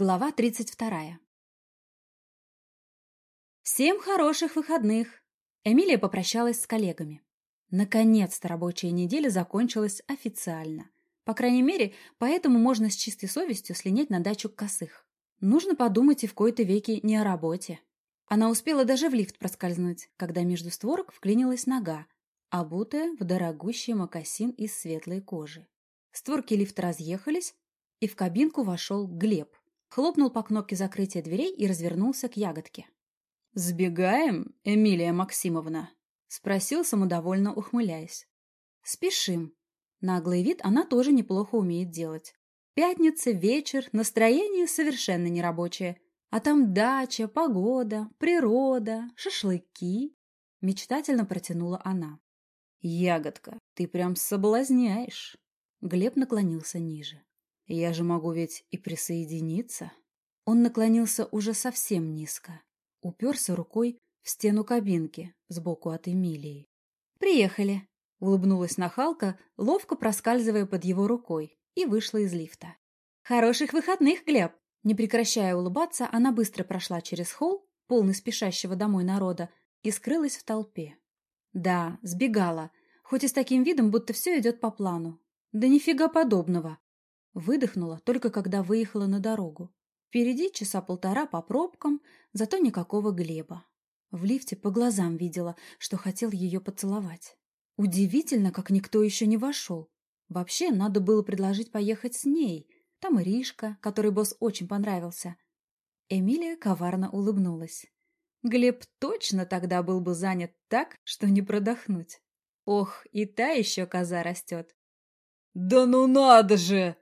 Глава 32. Всем хороших выходных! Эмилия попрощалась с коллегами. Наконец-то рабочая неделя закончилась официально. По крайней мере, поэтому можно с чистой совестью слинять на дачу косых. Нужно подумать и в кои-то веки не о работе. Она успела даже в лифт проскользнуть, когда между створок вклинилась нога, обутая в дорогущий мокасин из светлой кожи. Створки лифта разъехались, и в кабинку вошел Глеб хлопнул по кнопке закрытия дверей и развернулся к ягодке. «Сбегаем, Эмилия Максимовна?» — спросил, самодовольно ухмыляясь. «Спешим». Наглый вид она тоже неплохо умеет делать. Пятница, вечер, настроение совершенно нерабочее. А там дача, погода, природа, шашлыки. Мечтательно протянула она. «Ягодка, ты прям соблазняешь!» Глеб наклонился ниже. Я же могу ведь и присоединиться. Он наклонился уже совсем низко. Уперся рукой в стену кабинки сбоку от Эмилии. «Приехали!» — улыбнулась нахалка, ловко проскальзывая под его рукой, и вышла из лифта. «Хороших выходных, Глеб!» Не прекращая улыбаться, она быстро прошла через холл, полный спешащего домой народа, и скрылась в толпе. Да, сбегала, хоть и с таким видом, будто все идет по плану. Да нифига подобного. Выдохнула только когда выехала на дорогу. Впереди часа полтора по пробкам, зато никакого Глеба. В лифте по глазам видела, что хотел ее поцеловать. Удивительно, как никто еще не вошел. Вообще, надо было предложить поехать с ней. Там и Ришка, который босс очень понравился. Эмилия коварно улыбнулась. Глеб точно тогда был бы занят так, что не продохнуть. Ох, и та еще коза растет. «Да ну надо же!»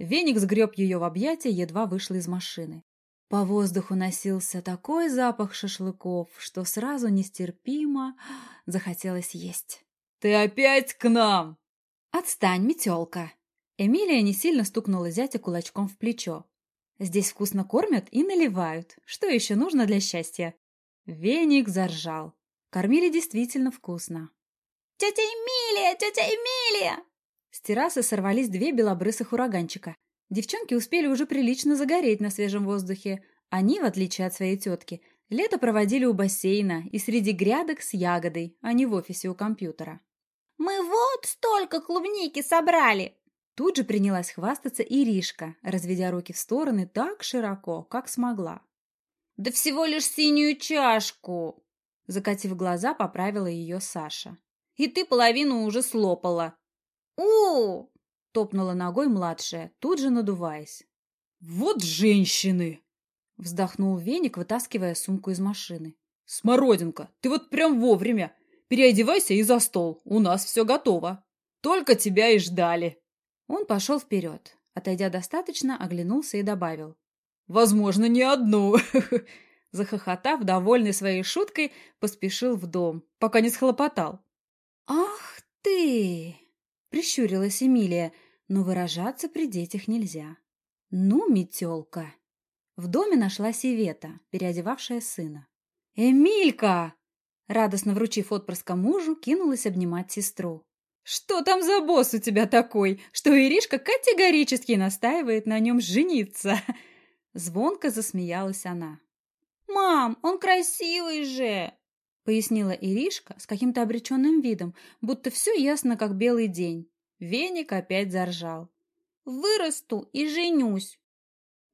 Веник сгреб ее в объятия, едва вышла из машины. По воздуху носился такой запах шашлыков, что сразу нестерпимо захотелось есть. «Ты опять к нам?» «Отстань, метелка!» Эмилия не сильно стукнула зятя кулачком в плечо. «Здесь вкусно кормят и наливают. Что еще нужно для счастья?» Веник заржал. Кормили действительно вкусно. «Тетя Эмилия! Тетя Эмилия!» С террасы сорвались две белобрысых ураганчика. Девчонки успели уже прилично загореть на свежем воздухе. Они, в отличие от своей тетки, лето проводили у бассейна и среди грядок с ягодой, а не в офисе у компьютера. «Мы вот столько клубники собрали!» Тут же принялась хвастаться Иришка, разведя руки в стороны так широко, как смогла. «Да всего лишь синюю чашку!» Закатив глаза, поправила ее Саша. «И ты половину уже слопала!» У топнула ногой младшая, тут же надуваясь. «Вот женщины!» — вздохнул Веник, вытаскивая сумку из машины. «Смородинка, ты вот прям вовремя! Переодевайся и за стол, у нас все готово. Только тебя и ждали!» Он пошел вперед, отойдя достаточно, оглянулся и добавил. «Возможно, не одну!» Захохотав, довольный своей шуткой, поспешил в дом, пока не схлопотал. «Ах ты!» Прищурилась Эмилия, но выражаться при детях нельзя. Ну, метелка! В доме нашлась Ивета, переодевавшая сына. «Эмилька!» Радостно вручив отпрыска мужу, кинулась обнимать сестру. «Что там за босс у тебя такой, что Иришка категорически настаивает на нем жениться?» Звонко засмеялась она. «Мам, он красивый же!» Пояснила Иришка с каким-то обреченным видом, будто все ясно, как белый день. Веник опять заржал. «Вырасту и женюсь».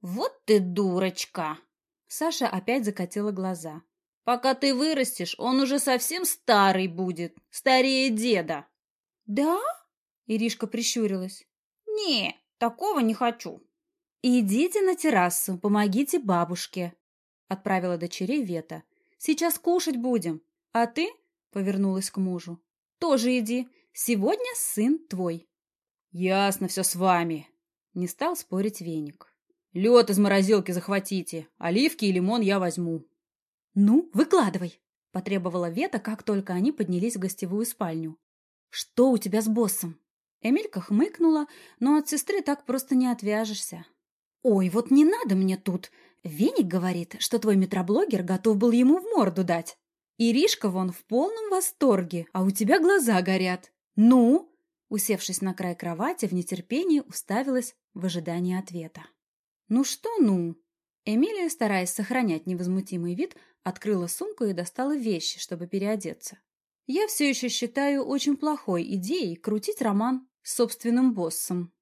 «Вот ты дурочка!» Саша опять закатила глаза. «Пока ты вырастешь, он уже совсем старый будет, старее деда». «Да?» — Иришка прищурилась. «Не, такого не хочу». «Идите на террасу, помогите бабушке», — отправила дочерей Вета. «Сейчас кушать будем. А ты, — повернулась к мужу, — тоже иди. Сегодня сын твой. Ясно все с вами. Не стал спорить веник. Лед из морозилки захватите. Оливки и лимон я возьму. Ну, выкладывай, — потребовала Вета, как только они поднялись в гостевую спальню. Что у тебя с боссом? Эмилька хмыкнула, но от сестры так просто не отвяжешься. «Ой, вот не надо мне тут. Веник говорит, что твой метроблогер готов был ему в морду дать». Иришка вон в полном восторге, а у тебя глаза горят. Ну?» Усевшись на край кровати, в нетерпении уставилась в ожидании ответа. «Ну что «ну»?» Эмилия, стараясь сохранять невозмутимый вид, открыла сумку и достала вещи, чтобы переодеться. Я все еще считаю очень плохой идеей крутить роман с собственным боссом.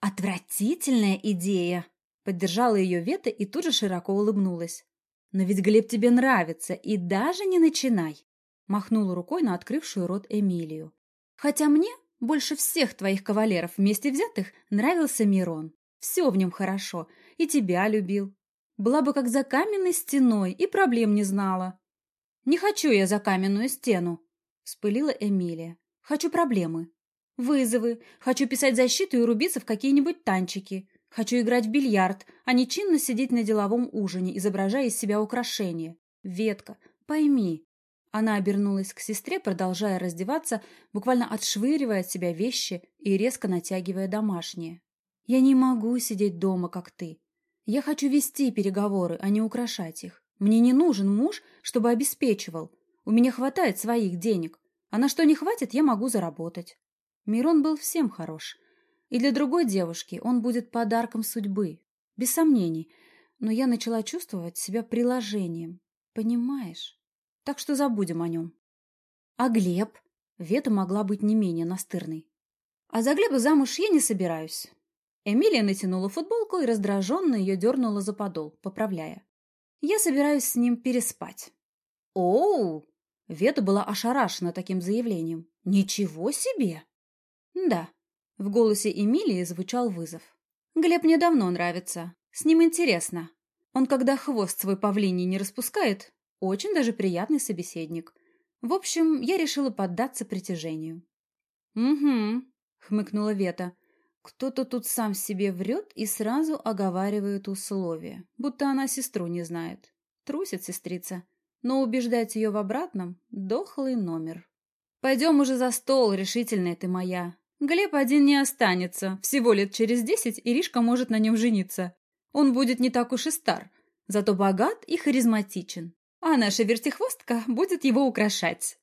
«Отвратительная идея!» — поддержала ее Вета и тут же широко улыбнулась. «Но ведь Глеб тебе нравится, и даже не начинай!» Махнула рукой на открывшую рот Эмилию. «Хотя мне больше всех твоих кавалеров вместе взятых нравился Мирон. Все в нем хорошо, и тебя любил. Была бы как за каменной стеной и проблем не знала». «Не хочу я за каменную стену», — вспылила Эмилия. «Хочу проблемы. Вызовы. Хочу писать защиту и рубиться в какие-нибудь танчики. Хочу играть в бильярд, а не чинно сидеть на деловом ужине, изображая из себя украшение. Ветка, пойми. Она обернулась к сестре, продолжая раздеваться, буквально отшвыривая от себя вещи и резко натягивая домашние. «Я не могу сидеть дома, как ты. Я хочу вести переговоры, а не украшать их. Мне не нужен муж, чтобы обеспечивал. У меня хватает своих денег, а на что не хватит, я могу заработать». Мирон был всем хорош. И для другой девушки он будет подарком судьбы. Без сомнений. Но я начала чувствовать себя приложением. Понимаешь? Так что забудем о нем. А Глеб? Вета могла быть не менее настырной. А за Глеба замуж я не собираюсь. Эмилия натянула футболку и раздраженно ее дернула за подол, поправляя. Я собираюсь с ним переспать. Оу! Вета была ошарашена таким заявлением. Ничего себе! Да, в голосе Эмилии звучал вызов. Глеб мне давно нравится. С ним интересно. Он, когда хвост свой павлиний не распускает, очень даже приятный собеседник. В общем, я решила поддаться притяжению. «Угу», — хмыкнула Вета. «Кто-то тут сам себе врет и сразу оговаривает условия, будто она сестру не знает. Трусит сестрица, но убеждать ее в обратном — дохлый номер. Пойдем уже за стол, решительная ты моя. Глеб один не останется. Всего лет через десять Иришка может на нем жениться. Он будет не так уж и стар, зато богат и харизматичен. А наша вертихвостка будет его украшать.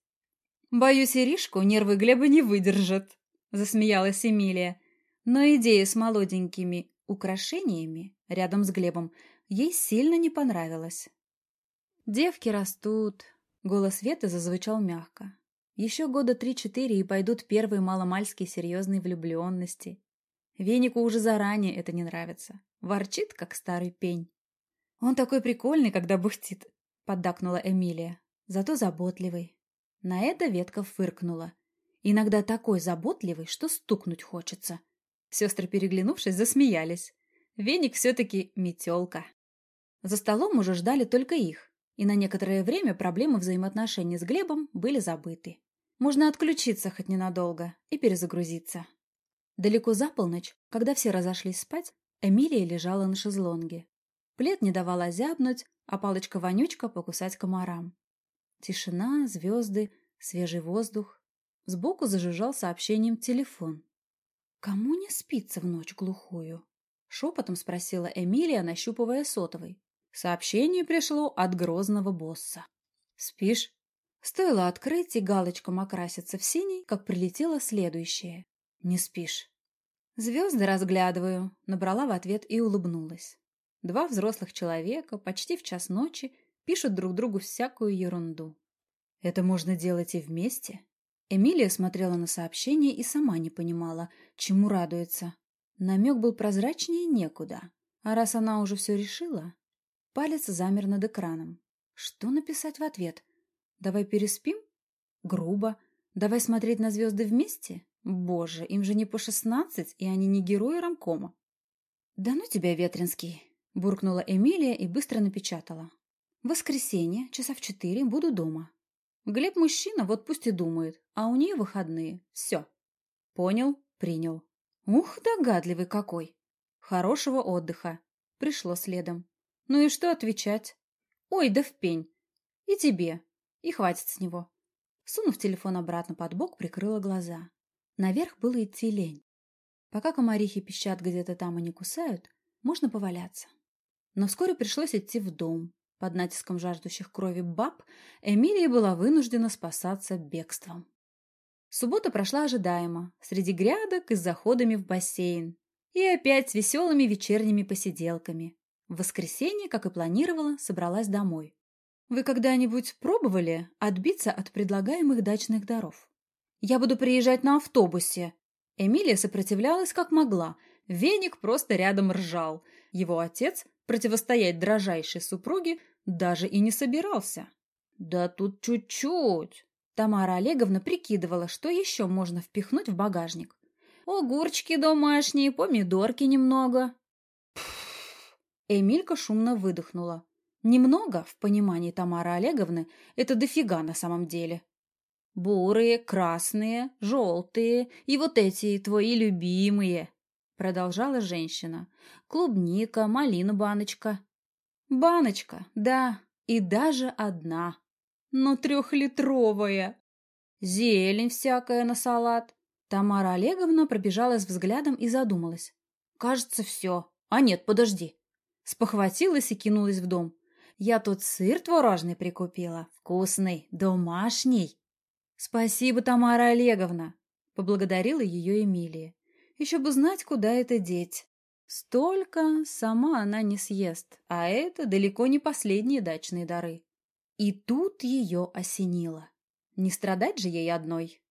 Боюсь, Иришку нервы Глеба не выдержат, засмеялась Эмилия. Но идея с молоденькими украшениями рядом с Глебом ей сильно не понравилась. Девки растут. Голос Веты зазвучал мягко. Еще года три-четыре и пойдут первые маломальские серьезные влюбленности. Венику уже заранее это не нравится. Ворчит, как старый пень. «Он такой прикольный, когда бухтит», — поддакнула Эмилия. «Зато заботливый». На это ветка фыркнула. Иногда такой заботливый, что стукнуть хочется. Сестры, переглянувшись, засмеялись. Веник все-таки метелка. За столом уже ждали только их, и на некоторое время проблемы взаимоотношений с Глебом были забыты. Можно отключиться хоть ненадолго и перезагрузиться. Далеко за полночь, когда все разошлись спать, Эмилия лежала на шезлонге. Плед не давал озябнуть, а палочка-вонючка покусать комарам. Тишина, звезды, свежий воздух. Сбоку зажужжал сообщением телефон. «Кому не спится в ночь глухую?» Шепотом спросила Эмилия, нащупывая сотовый. Сообщение пришло от грозного босса. «Спишь?» Стоило открыть и галочкам окраситься в синий, как прилетело следующее. «Не спишь?» «Звезды разглядываю», — набрала в ответ и улыбнулась. Два взрослых человека почти в час ночи пишут друг другу всякую ерунду. «Это можно делать и вместе?» Эмилия смотрела на сообщение и сама не понимала, чему радуется. Намек был прозрачнее некуда. А раз она уже все решила... Палец замер над экраном. Что написать в ответ? Давай переспим? Грубо. Давай смотреть на звезды вместе? Боже, им же не по шестнадцать, и они не герои рамкома. Да ну тебя, Ветринский, буркнула Эмилия и быстро напечатала. Воскресенье, часа в четыре, буду дома. Глеб мужчина, вот пусть и думает, а у нее выходные. Все. Понял, принял. Ух, догадливый какой. Хорошего отдыха. Пришло следом. Ну и что отвечать? Ой, да в пень. И тебе. И хватит с него. Сунув телефон обратно под бок, прикрыла глаза. Наверх было идти лень. Пока комарихи пищат где-то там и не кусают, можно поваляться. Но вскоре пришлось идти в дом. Под натиском жаждущих крови баб Эмилия была вынуждена спасаться бегством. Суббота прошла ожидаемо, среди грядок и с заходами в бассейн. И опять с веселыми вечерними посиделками. В воскресенье, как и планировала, собралась домой. Вы когда-нибудь пробовали отбиться от предлагаемых дачных даров? Я буду приезжать на автобусе. Эмилия сопротивлялась как могла. Веник просто рядом ржал. Его отец противостоять дрожайшей супруге даже и не собирался. Да тут чуть-чуть. Тамара Олеговна прикидывала, что еще можно впихнуть в багажник. Огурчики домашние, помидорки немного. Эмилька шумно выдохнула. Немного, в понимании Тамары Олеговны, это дофига на самом деле. Бурые, красные, желтые и вот эти твои любимые, продолжала женщина. Клубника, малина баночка. Баночка, да, и даже одна но трехлитровая. Зелень всякая на салат. Тамара Олеговна пробежалась взглядом и задумалась. Кажется, все. А нет, подожди. Спохватилась и кинулась в дом. Я тут сыр творожный прикупила. Вкусный, домашний. Спасибо, Тамара Олеговна. Поблагодарила ее Эмилия. Еще бы знать, куда это деть. Столько сама она не съест, а это далеко не последние дачные дары. И тут ее осенило. Не страдать же ей одной.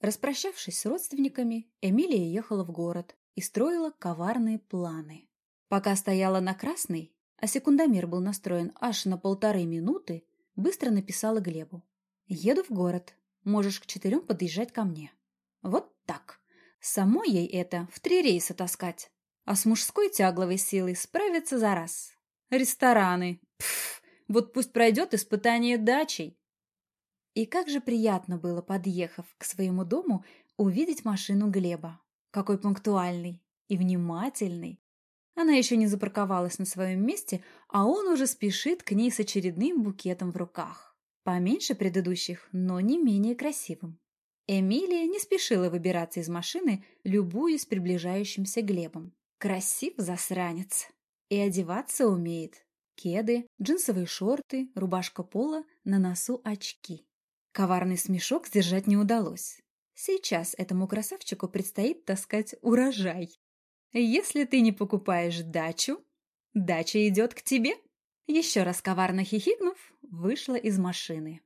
Распрощавшись с родственниками, Эмилия ехала в город и строила коварные планы. Пока стояла на красной, а секундомер был настроен аж на полторы минуты, быстро написала Глебу. «Еду в город. Можешь к четырем подъезжать ко мне». Вот так. Самой ей это в три рейса таскать. А с мужской тягловой силой справиться за раз. Рестораны. Пф, вот пусть пройдет испытание дачей. И как же приятно было, подъехав к своему дому, увидеть машину Глеба. Какой пунктуальный и внимательный. Она еще не запарковалась на своем месте, а он уже спешит к ней с очередным букетом в руках. Поменьше предыдущих, но не менее красивым. Эмилия не спешила выбираться из машины, любуясь приближающимся Глебом. Красив засранец. И одеваться умеет. Кеды, джинсовые шорты, рубашка пола, на носу очки. Коварный смешок сдержать не удалось. Сейчас этому красавчику предстоит таскать урожай. Если ты не покупаешь дачу, дача идет к тебе. Еще раз коварно хихикнув, вышла из машины.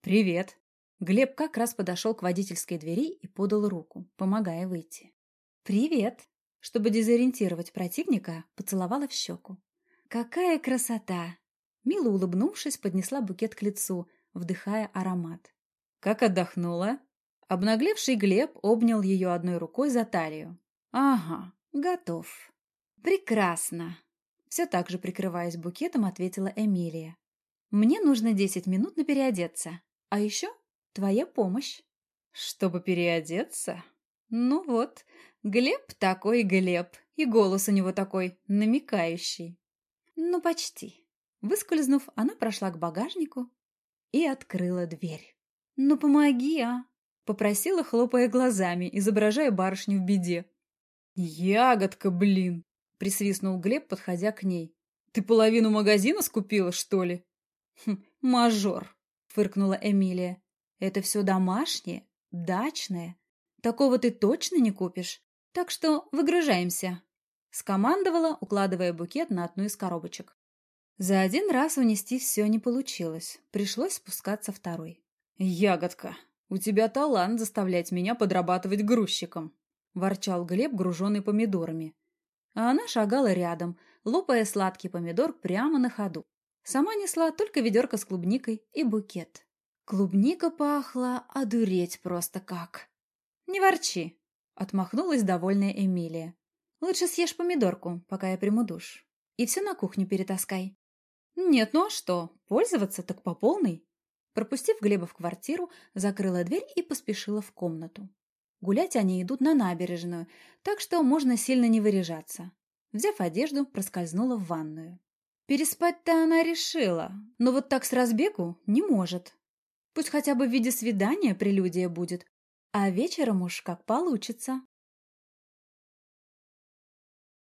«Привет!» Глеб как раз подошел к водительской двери и подал руку, помогая выйти. «Привет!» Чтобы дезориентировать противника, поцеловала в щеку. «Какая красота!» Мила, улыбнувшись, поднесла букет к лицу, вдыхая аромат. «Как отдохнула?» Обнаглевший Глеб обнял ее одной рукой за талию. «Ага, готов». «Прекрасно!» Все так же, прикрываясь букетом, ответила Эмилия. «Мне нужно десять минут на переодеться. А еще твоя помощь». «Чтобы переодеться?» «Ну вот, Глеб такой Глеб, и голос у него такой намекающий». Ну, почти. Выскользнув, она прошла к багажнику и открыла дверь. «Ну, помоги, а!» — попросила, хлопая глазами, изображая барышню в беде. «Ягодка, блин!» — присвистнул Глеб, подходя к ней. «Ты половину магазина скупила, что ли?» хм, «Мажор!» — фыркнула Эмилия. «Это все домашнее, дачное. Такого ты точно не купишь. Так что выгружаемся!» Скомандовала, укладывая букет на одну из коробочек. За один раз унести все не получилось. Пришлось спускаться второй. «Ягодка, у тебя талант заставлять меня подрабатывать грузчиком», – ворчал Глеб, груженный помидорами. А она шагала рядом, лопая сладкий помидор прямо на ходу. Сама несла только ведерко с клубникой и букет. Клубника пахла, одуреть просто как. «Не ворчи», — отмахнулась довольная Эмилия. Лучше съешь помидорку, пока я приму душ. И все на кухню перетаскай. Нет, ну а что? Пользоваться так по полной. Пропустив Глеба в квартиру, закрыла дверь и поспешила в комнату. Гулять они идут на набережную, так что можно сильно не выряжаться. Взяв одежду, проскользнула в ванную. Переспать-то она решила, но вот так с разбегу не может. Пусть хотя бы в виде свидания прелюдия будет, а вечером уж как получится.